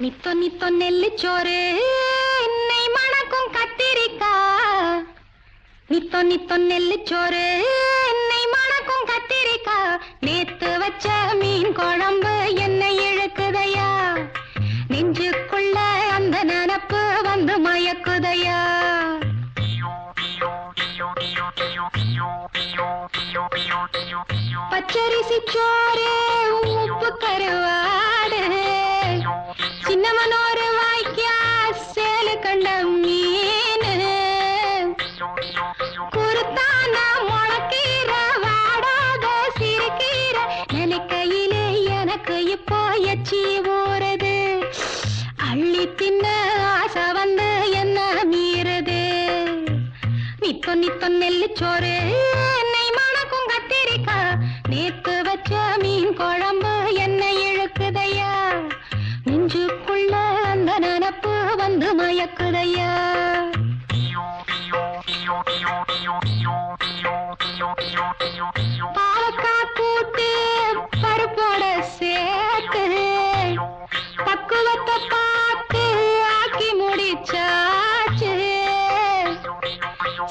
நித்தோ நித்தோ நெல்லுச்சோறு என்னை மணக்கும் கத்திரிக்கா நித்தோ நித்தோ நெல்லுச்சோறு என்னை மணக்கும் கத்திரிக்கா நேத்து வச்ச மீன் குழம்பு என்னை இழுக்குதையா? நெஞ்சுக்குள்ள அந்த நினப்பு வந்து மயக்குதையா? பச்சரிசி சோறு உப்பு கருவாடு. சின்னமனோரு வாய்க்கா சேலு கண்ட மீனு. குருத்தான முளக்கீர வாடாத சிறுக்கீர நினைக்கையிலே எனக்கு இப்போ எச்சி ஊறுது. அள்ளி தின்ன ஆசை வந்து என்ன மீறுது. நித்தோ நித்தோ நெல்லுச்சோறு என்னை நினப்பு வந்து மயக்குதையா பருப்போட சேர்த்து பக்குவத்தை பார்த்து ஆக்கி முடிச்சாச்சு.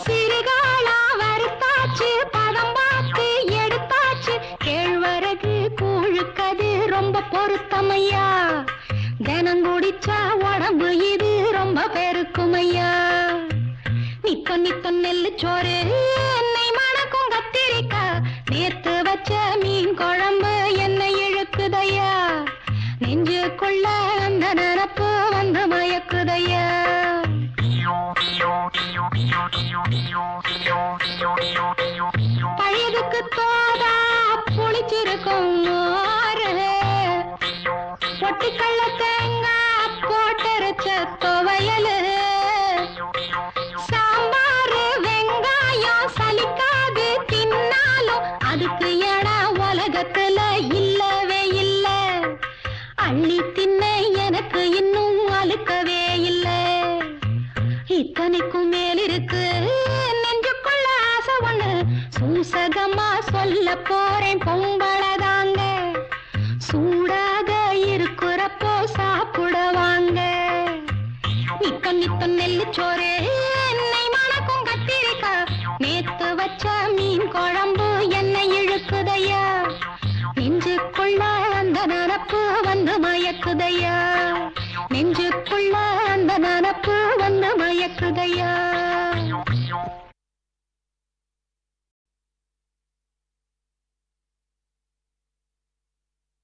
சிறுகாலா வறுத்தாச்சு பதம் பார்த்து எடுத்தாச்சு. கேழ்வரகு கூழுக்கது ரொம்ப பொருத்தமையா? தினம் குடிச்சா உடம்பு இது ரொம்ப பெருக்குமையா நித்த நித்த நெல்லு சோறு என்னை மணக்கும் கத்திரிக்கா. நேத்து வச்ச மீன் குழம்பு என்னை இழுக்குதையா. நெஞ்சுக்குள்ள அந்த நினப்பு வந்து மயக்குதையா. பழையதுக்கு தோதா புளிச்சிருக்கும் மோரு. கள்ளத்தை துவையலு சாம்பாரு வெங்காயம் சலிக்காது தின்னாலும் அதுக்கு இடம் உலகத்துல இல்லவே இல்ல. அள்ளி தின்ன எனக்கு இன்னும் அழுக்கவே இல்ல. இத்தனைக்கும் மேல் இருக்கு. நெஞ்சுக்குள்ள ஆசை ஒண்ணு. சூசகமா சொல்ல போறேன் பொம்பளதாங்க நித்த சோறு என்னை மணக்கும் கத்திரிக்கா. நேத்து வச்ச மீன் குழம்பு என்னை இழுக்குதையா. நெஞ்சுக்குள்ள அந்த நனப்பு வந்து மயக்குதையா. நெஞ்சுக்குள்ள அந்த நனப்பு வந்து மயக்குதையா.